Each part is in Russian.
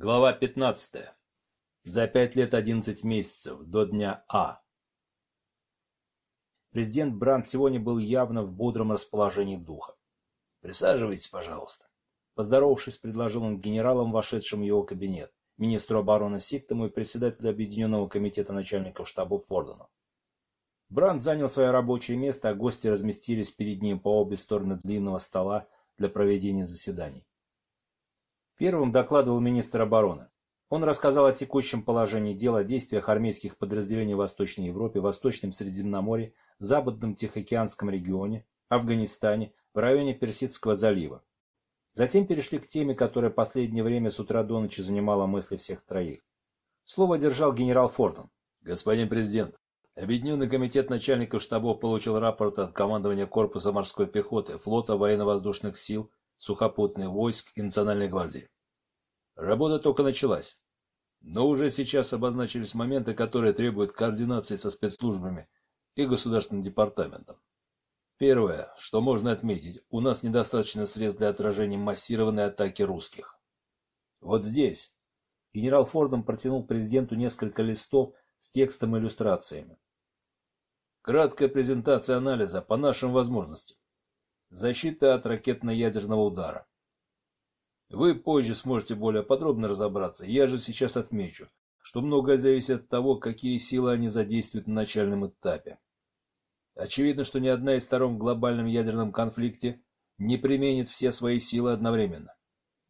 Глава 15. За пять лет одиннадцать месяцев до дня А. Президент Бранд сегодня был явно в бодром расположении духа. «Присаживайтесь, пожалуйста». Поздоровавшись, предложил он генералам, вошедшим в его кабинет, министру обороны Сиктому и председателю Объединенного комитета начальников штаба Фордону. Бранд занял свое рабочее место, а гости разместились перед ним по обе стороны длинного стола для проведения заседаний. Первым докладывал министр обороны. Он рассказал о текущем положении дел, о действиях армейских подразделений в Восточной Европе, Восточном Средиземноморье, Западном Тихоокеанском регионе, Афганистане, в районе Персидского залива. Затем перешли к теме, которая последнее время с утра до ночи занимала мысли всех троих. Слово держал генерал Фортон. Господин президент, Объединенный комитет начальников штабов получил рапорт от командования Корпуса морской пехоты, флота военно-воздушных сил сухопутных войск и Национальной гвардии. Работа только началась. Но уже сейчас обозначились моменты, которые требуют координации со спецслужбами и государственным департаментом. Первое, что можно отметить, у нас недостаточно средств для отражения массированной атаки русских. Вот здесь генерал Фордом протянул президенту несколько листов с текстом и иллюстрациями. Краткая презентация анализа по нашим возможностям. Защита от ракетно-ядерного удара. Вы позже сможете более подробно разобраться. Я же сейчас отмечу, что многое зависит от того, какие силы они задействуют на начальном этапе. Очевидно, что ни одна из сторон в глобальном ядерном конфликте не применит все свои силы одновременно.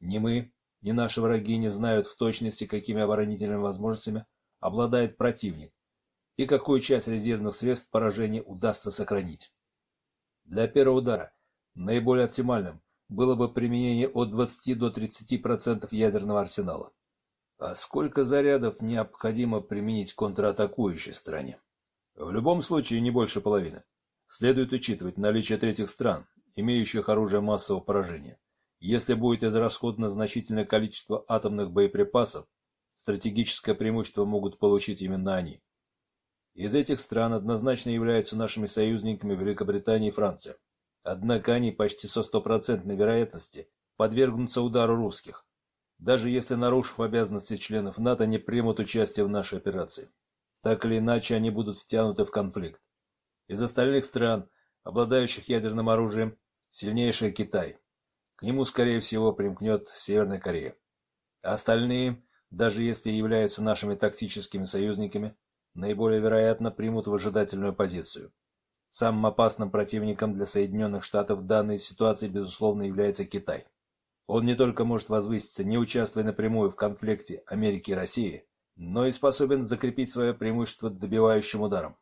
Ни мы, ни наши враги не знают в точности, какими оборонительными возможностями обладает противник и какую часть резервных средств поражения удастся сохранить. Для первого удара Наиболее оптимальным было бы применение от 20 до 30% ядерного арсенала. А сколько зарядов необходимо применить контратакующей стране? В любом случае не больше половины. Следует учитывать наличие третьих стран, имеющих оружие массового поражения. Если будет израсходно значительное количество атомных боеприпасов, стратегическое преимущество могут получить именно они. Из этих стран однозначно являются нашими союзниками Великобритания и Франция. Однако они почти со стопроцентной вероятности подвергнутся удару русских, даже если, нарушив обязанности членов НАТО, не примут участие в нашей операции. Так или иначе, они будут втянуты в конфликт. Из остальных стран, обладающих ядерным оружием, сильнейший Китай. К нему, скорее всего, примкнет Северная Корея. А остальные, даже если являются нашими тактическими союзниками, наиболее вероятно примут выжидательную позицию. Самым опасным противником для Соединенных Штатов в данной ситуации, безусловно, является Китай. Он не только может возвыситься, не участвуя напрямую в конфликте Америки и России, но и способен закрепить свое преимущество добивающим ударом.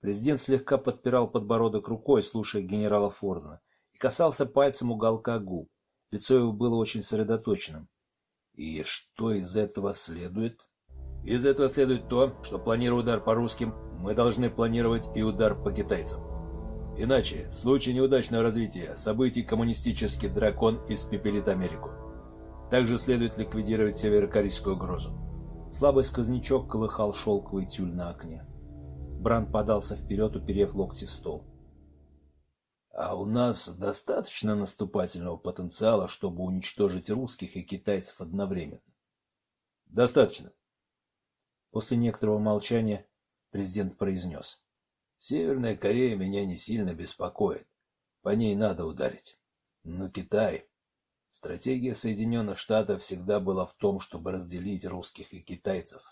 Президент слегка подпирал подбородок рукой, слушая генерала Фордена, и касался пальцем уголка губ. Лицо его было очень сосредоточенным. И что из этого следует? Из этого следует то, что планируя удар по русским, мы должны планировать и удар по китайцам. Иначе, в случае неудачного развития событий коммунистический дракон испепелит Америку. Также следует ликвидировать северокорейскую угрозу. Слабый сквознячок колыхал шелковый тюль на окне. Бранд подался вперед, уперев локти в стол. А у нас достаточно наступательного потенциала, чтобы уничтожить русских и китайцев одновременно. Достаточно. После некоторого молчания президент произнес. Северная Корея меня не сильно беспокоит. По ней надо ударить. Но Китай... Стратегия Соединенных Штатов всегда была в том, чтобы разделить русских и китайцев.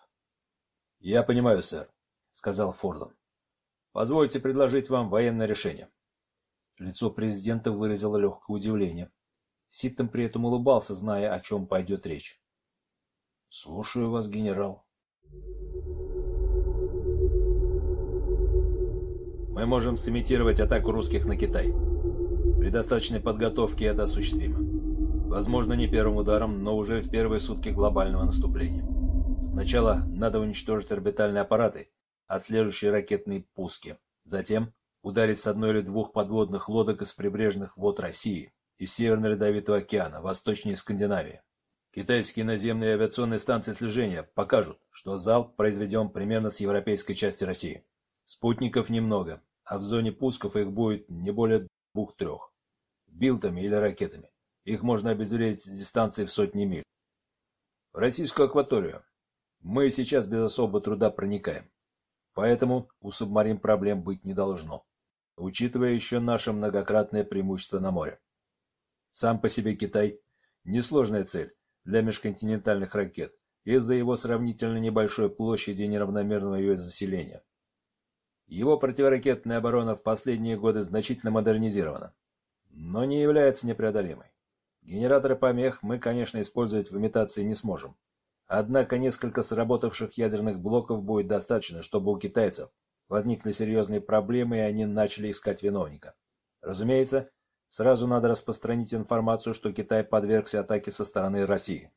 — Я понимаю, сэр, — сказал Фордон. — Позвольте предложить вам военное решение. Лицо президента выразило легкое удивление. Ситтон при этом улыбался, зная, о чем пойдет речь. — Слушаю вас, генерал. Мы можем сымитировать атаку русских на Китай. При достаточной подготовке это осуществимо. Возможно, не первым ударом, но уже в первые сутки глобального наступления. Сначала надо уничтожить орбитальные аппараты, отслеживающие ракетные пуски. Затем ударить с одной или двух подводных лодок из прибрежных вод России, из Северного Ледовитого океана, восточнее Скандинавии. Китайские наземные авиационные станции слежения покажут, что залп произведен примерно с европейской части России. Спутников немного, а в зоне пусков их будет не более двух-трех. Билтами или ракетами. Их можно обезвредить с дистанции в сотни миль. В российскую акваторию. Мы сейчас без особого труда проникаем. Поэтому у субмарин проблем быть не должно, учитывая еще наше многократное преимущество на море. Сам по себе Китай – несложная цель для межконтинентальных ракет из-за его сравнительно небольшой площади и неравномерного ее заселения. Его противоракетная оборона в последние годы значительно модернизирована, но не является непреодолимой. Генераторы помех мы, конечно, использовать в имитации не сможем. Однако несколько сработавших ядерных блоков будет достаточно, чтобы у китайцев возникли серьезные проблемы, и они начали искать виновника. Разумеется, сразу надо распространить информацию, что Китай подвергся атаке со стороны России.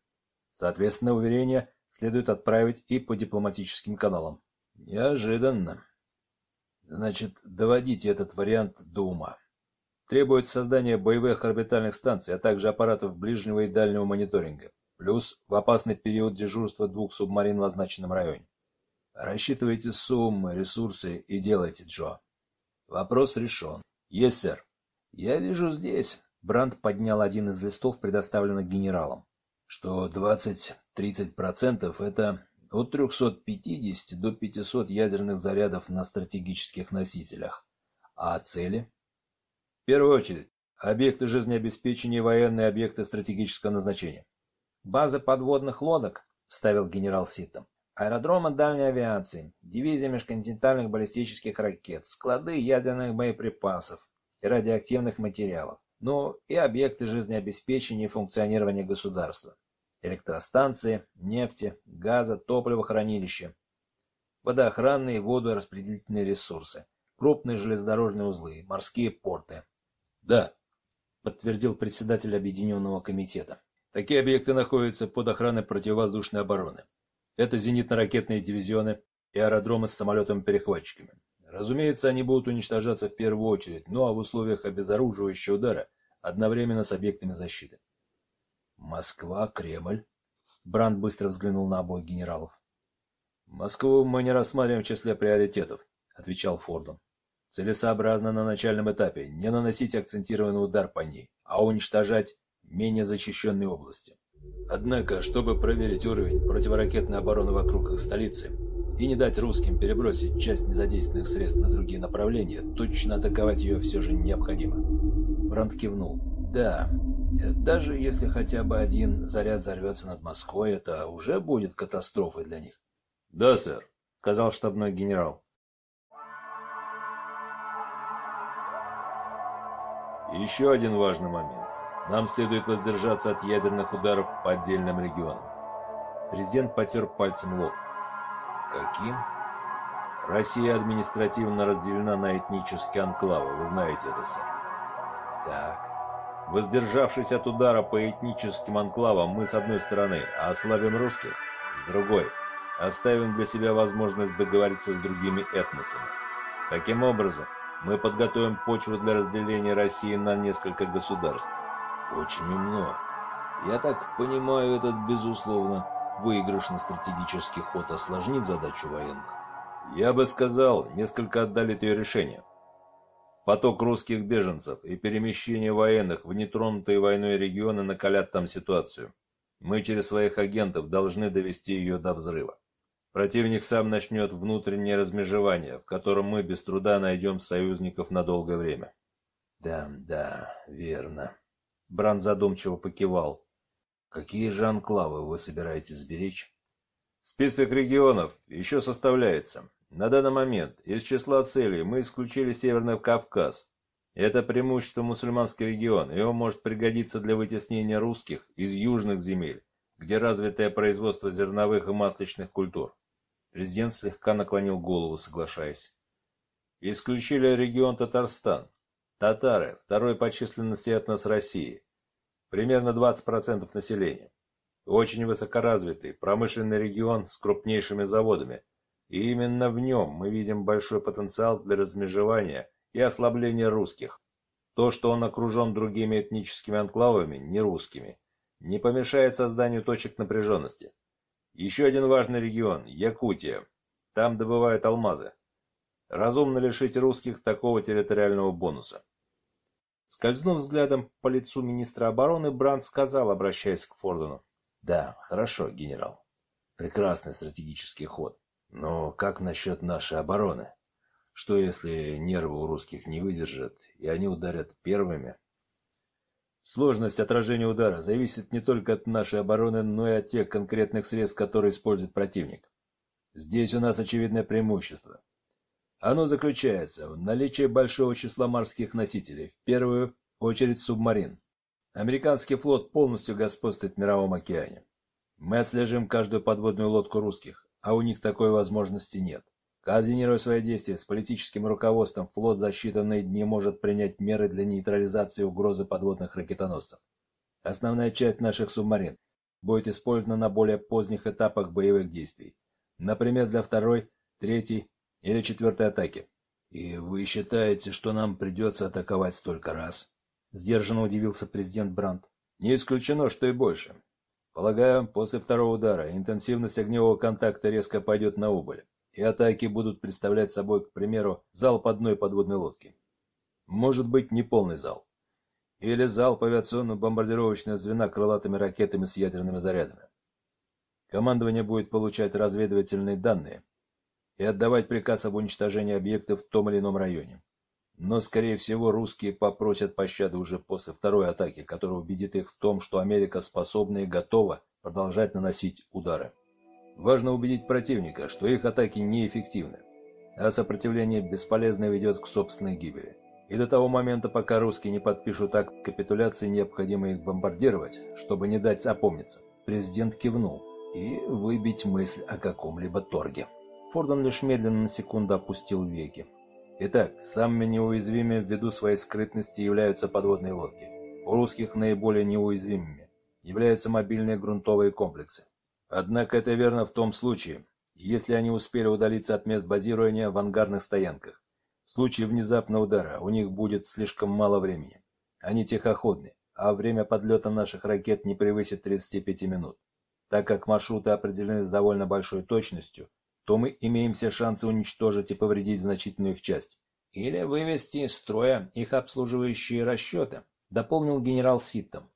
Соответственно, уверения следует отправить и по дипломатическим каналам. Неожиданно. Значит, доводите этот вариант до ума. Требует создания боевых орбитальных станций, а также аппаратов ближнего и дальнего мониторинга. Плюс в опасный период дежурства двух субмарин в означенном районе. Рассчитывайте суммы, ресурсы и делайте, Джо. Вопрос решен. Есть, сэр. Я вижу здесь. Бранд поднял один из листов, предоставленных генералом, что 20-30% это от 350 до 500 ядерных зарядов на стратегических носителях. А цели? В первую очередь, объекты жизнеобеспечения и военные объекты стратегического назначения. Базы подводных лодок, вставил генерал Ситтом. Аэродромы дальней авиации, дивизия межконтинентальных баллистических ракет, склады ядерных боеприпасов и радиоактивных материалов, ну и объекты жизнеобеспечения и функционирования государства. Электростанции, нефти, газа, топливохранилища, водоохранные и водораспределительные ресурсы, крупные железнодорожные узлы, морские порты. Да, подтвердил председатель Объединенного комитета. Такие объекты находятся под охраной противовоздушной обороны. Это зенитно-ракетные дивизионы и аэродромы с самолетами-перехватчиками. Разумеется, они будут уничтожаться в первую очередь, ну а в условиях обезоруживающего удара одновременно с объектами защиты. Москва, Кремль. Бранд быстро взглянул на обоих генералов. Москву мы не рассматриваем в числе приоритетов, отвечал Фордом. Целесообразно на начальном этапе не наносить акцентированный удар по ней, а уничтожать менее защищенные области. Однако, чтобы проверить уровень противоракетной обороны вокруг их столицы и не дать русским перебросить часть незадействованных средств на другие направления, точно атаковать ее все же необходимо. Бранд кивнул. Да, даже если хотя бы один заряд взорвется над Москвой, это уже будет катастрофой для них. Да, сэр, сказал штабной генерал. Еще один важный момент. Нам следует воздержаться от ядерных ударов по отдельным регионам. Президент потер пальцем лоб. Каким? Россия административно разделена на этнические анклавы, вы знаете это, сэр. Так. Воздержавшись от удара по этническим анклавам, мы с одной стороны ослабим русских, с другой оставим для себя возможность договориться с другими этносами. Таким образом, мы подготовим почву для разделения России на несколько государств. Очень умно. Я так понимаю, этот, безусловно, выигрышный стратегический ход осложнит задачу военных. Я бы сказал, несколько отдалит ее решение. Поток русских беженцев и перемещение военных в нетронутые войной регионы накалят там ситуацию. Мы через своих агентов должны довести ее до взрыва. Противник сам начнет внутреннее размежевание, в котором мы без труда найдем союзников на долгое время. Да, да, верно. Бран задумчиво покивал. Какие же анклавы вы собираетесь сберечь? Список регионов еще составляется. На данный момент из числа целей мы исключили Северный Кавказ. Это преимущество мусульманский регион, и он может пригодиться для вытеснения русских из южных земель, где развитое производство зерновых и масличных культур. Президент слегка наклонил голову, соглашаясь. Исключили регион Татарстан. Татары, второй по численности этнос России. Примерно 20% населения. Очень высокоразвитый, промышленный регион с крупнейшими заводами. И именно в нем мы видим большой потенциал для размежевания и ослабления русских. То, что он окружен другими этническими анклавами, не русскими, не помешает созданию точек напряженности. Еще один важный регион – Якутия. Там добывают алмазы. Разумно лишить русских такого территориального бонуса. Скользнув взглядом по лицу министра обороны, Бранд сказал, обращаясь к Фордону. Да, хорошо, генерал. Прекрасный стратегический ход. Но как насчет нашей обороны? Что если нервы у русских не выдержат, и они ударят первыми? Сложность отражения удара зависит не только от нашей обороны, но и от тех конкретных средств, которые использует противник. Здесь у нас очевидное преимущество. Оно заключается в наличии большого числа морских носителей, в первую очередь субмарин. Американский флот полностью господствует в Мировом океане. Мы отслеживаем каждую подводную лодку русских, а у них такой возможности нет. Координируя свои действия с политическим руководством, флот за считанные дни может принять меры для нейтрализации угрозы подводных ракетоносцев. Основная часть наших субмарин будет использована на более поздних этапах боевых действий, например, для второй, третьей или четвертой атаки. И вы считаете, что нам придется атаковать столько раз? Сдержанно удивился президент Брандт. Не исключено, что и больше. Полагаю, после второго удара интенсивность огневого контакта резко пойдет на убыль и атаки будут представлять собой, к примеру, залп одной подводной лодки. Может быть, не полный зал. Или залп авиационно-бомбардировочного звена крылатыми ракетами с ядерными зарядами. Командование будет получать разведывательные данные и отдавать приказ об уничтожении объектов в том или ином районе. Но, скорее всего, русские попросят пощады уже после второй атаки, которая убедит их в том, что Америка способна и готова продолжать наносить удары. Важно убедить противника, что их атаки неэффективны, а сопротивление бесполезно ведет к собственной гибели. И до того момента, пока русские не подпишут акт капитуляции, необходимо их бомбардировать, чтобы не дать опомниться. Президент кивнул и выбить мысль о каком-либо торге. Фордон лишь медленно на секунду опустил веки. Итак, самыми неуязвимыми ввиду своей скрытности являются подводные лодки. У русских наиболее неуязвимыми являются мобильные грунтовые комплексы. Однако это верно в том случае, если они успели удалиться от мест базирования в ангарных стоянках. В случае внезапного удара у них будет слишком мало времени. Они тихоходны, а время подлета наших ракет не превысит 35 минут. Так как маршруты определены с довольно большой точностью, то мы имеем все шансы уничтожить и повредить значительную их часть. Или вывести из строя их обслуживающие расчеты, дополнил генерал Ситтом.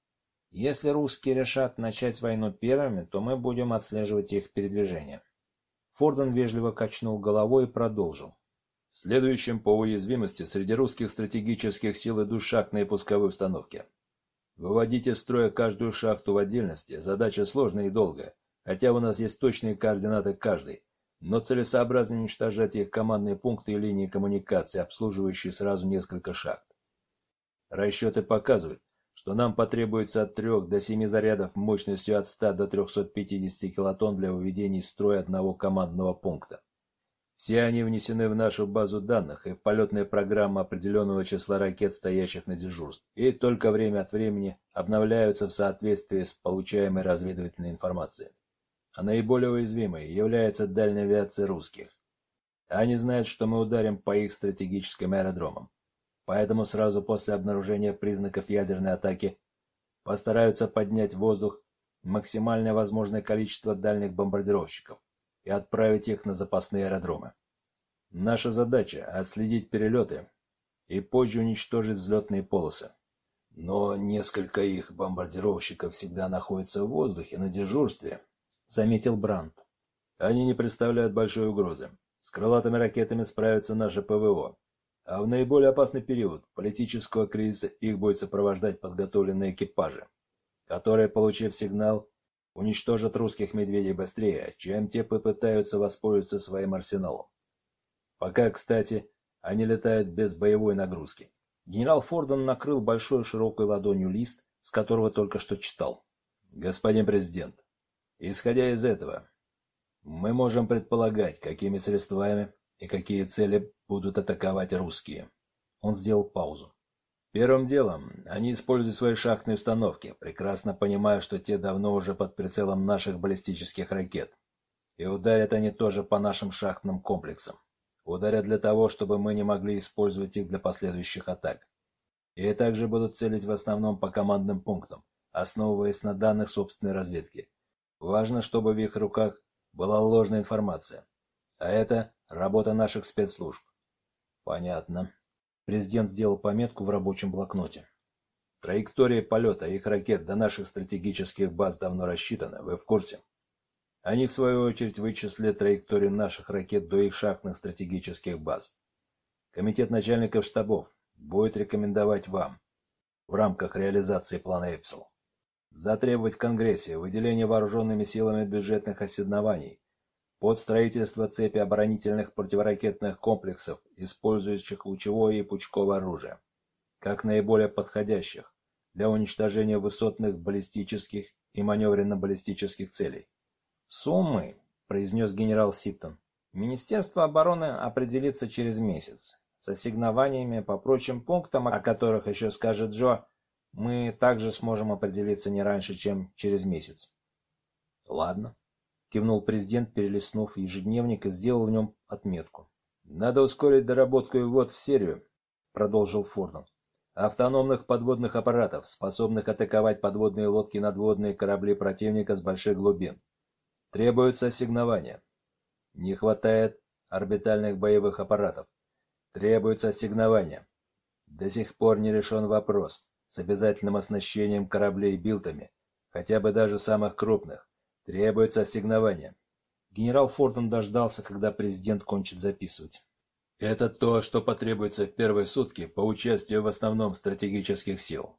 Если русские решат начать войну первыми, то мы будем отслеживать их передвижение. Форден вежливо качнул головой и продолжил. Следующим по уязвимости среди русских стратегических сил идут шахтные пусковые установки. Выводить из строя каждую шахту в отдельности – задача сложная и долгая, хотя у нас есть точные координаты каждой, но целесообразно уничтожать их командные пункты и линии коммуникации, обслуживающие сразу несколько шахт. Расчеты показывают, что нам потребуется от 3 до 7 зарядов мощностью от 100 до 350 килотонн для выведения из строя одного командного пункта. Все они внесены в нашу базу данных и в полетные программы определенного числа ракет, стоящих на дежурстве, и только время от времени обновляются в соответствии с получаемой разведывательной информацией. А наиболее уязвимой является дальняя авиация русских. Они знают, что мы ударим по их стратегическим аэродромам. Поэтому сразу после обнаружения признаков ядерной атаки постараются поднять в воздух максимальное возможное количество дальних бомбардировщиков и отправить их на запасные аэродромы. Наша задача – отследить перелеты и позже уничтожить взлетные полосы. Но несколько их бомбардировщиков всегда находятся в воздухе на дежурстве, заметил Брандт. Они не представляют большой угрозы. С крылатыми ракетами справится наше ПВО, а в наиболее опасный период политического кризиса их будет сопровождать подготовленные экипажи, которые, получив сигнал, уничтожат русских медведей быстрее, чем те попытаются воспользоваться своим арсеналом. Пока, кстати, они летают без боевой нагрузки. Генерал Фордон накрыл большой широкой ладонью лист, с которого только что читал. Господин президент, исходя из этого, мы можем предполагать, какими средствами и какие цели будут атаковать русские. Он сделал паузу. Первым делом они используют свои шахтные установки, прекрасно понимая, что те давно уже под прицелом наших баллистических ракет. И ударят они тоже по нашим шахтным комплексам. Ударят для того, чтобы мы не могли использовать их для последующих атак. И также будут целить в основном по командным пунктам, основываясь на данных собственной разведки. Важно, чтобы в их руках была ложная информация. А это Работа наших спецслужб. Понятно. Президент сделал пометку в рабочем блокноте. Траектория полета их ракет до наших стратегических баз давно рассчитана, вы в курсе? Они, в свою очередь, вычислят траекторию наших ракет до их шахтных стратегических баз. Комитет начальников штабов будет рекомендовать вам в рамках реализации плана «Эпсил» затребовать в Конгрессе выделение вооруженными силами бюджетных ассигнований под строительство цепи оборонительных противоракетных комплексов, использующих лучевое и пучковое оружие, как наиболее подходящих для уничтожения высотных баллистических и маневренно-баллистических целей. «Суммы», — произнес генерал Сиптон, — «Министерство обороны определится через месяц. С ассигнованиями по прочим пунктам, о которых еще скажет Джо, мы также сможем определиться не раньше, чем через месяц». «Ладно», кивнул президент, перелистнув ежедневник и сделал в нем отметку. Надо ускорить доработку и ввод в серию, продолжил Фордон. Автономных подводных аппаратов, способных атаковать подводные лодки надводные корабли противника с больших глубин. Требуется ассигнование. Не хватает орбитальных боевых аппаратов. Требуется ассигнование. До сих пор не решен вопрос с обязательным оснащением кораблей билтами, хотя бы даже самых крупных. Требуется ассигнование. Генерал Фортон дождался, когда президент кончит записывать. Это то, что потребуется в первые сутки по участию в основном стратегических сил.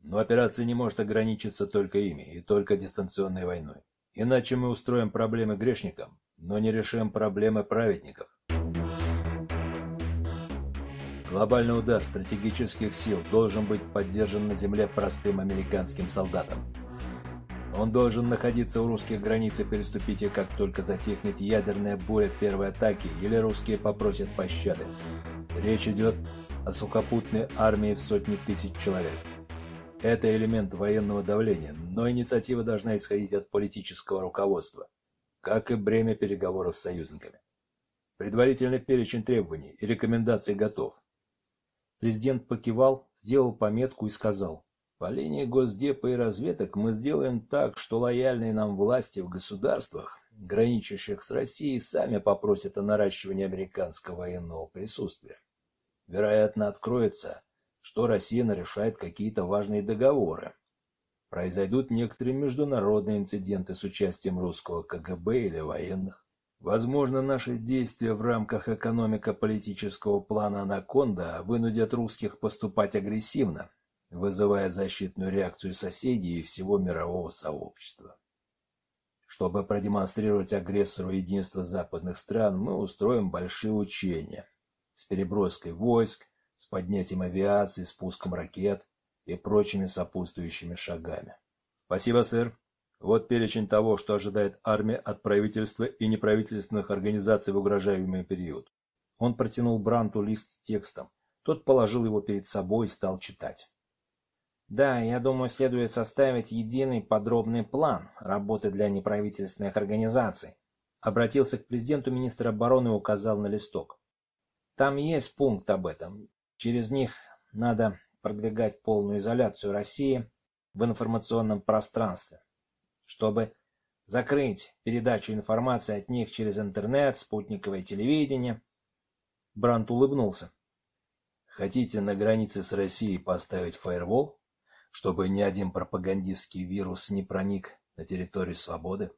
Но операция не может ограничиться только ими и только дистанционной войной. Иначе мы устроим проблемы грешникам, но не решим проблемы праведников. Глобальный удар стратегических сил должен быть поддержан на земле простым американским солдатам. Он должен находиться у русских границ и переступить их, как только затихнет ядерная буря первой атаки или русские попросят пощады. Речь идет о сухопутной армии в сотни тысяч человек. Это элемент военного давления, но инициатива должна исходить от политического руководства, как и бремя переговоров с союзниками. Предварительный перечень требований и рекомендаций готов. Президент покивал, сделал пометку и сказал – по линии Госдепа и разведок мы сделаем так, что лояльные нам власти в государствах, граничащих с Россией, сами попросят о наращивании американского военного присутствия. Вероятно, откроется, что Россия нарушает какие-то важные договоры. Произойдут некоторые международные инциденты с участием русского КГБ или военных. Возможно, наши действия в рамках экономико-политического плана «Анаконда» вынудят русских поступать агрессивно, вызывая защитную реакцию соседей и всего мирового сообщества. Чтобы продемонстрировать агрессору единство западных стран, мы устроим большие учения с переброской войск, с поднятием авиации, спуском ракет и прочими сопутствующими шагами. Спасибо, сэр. Вот перечень того, что ожидает армия от правительства и неправительственных организаций в угрожаемый период. Он протянул Бранту лист с текстом. Тот положил его перед собой и стал читать. Да, я думаю, следует составить единый подробный план работы для неправительственных организаций. Обратился к президенту министр обороны и указал на листок. Там есть пункт об этом. Через них надо продвигать полную изоляцию России в информационном пространстве, чтобы закрыть передачу информации от них через интернет, спутниковое телевидение. Брант улыбнулся. Хотите на границе с Россией поставить фаервол? чтобы ни один пропагандистский вирус не проник на территорию свободы.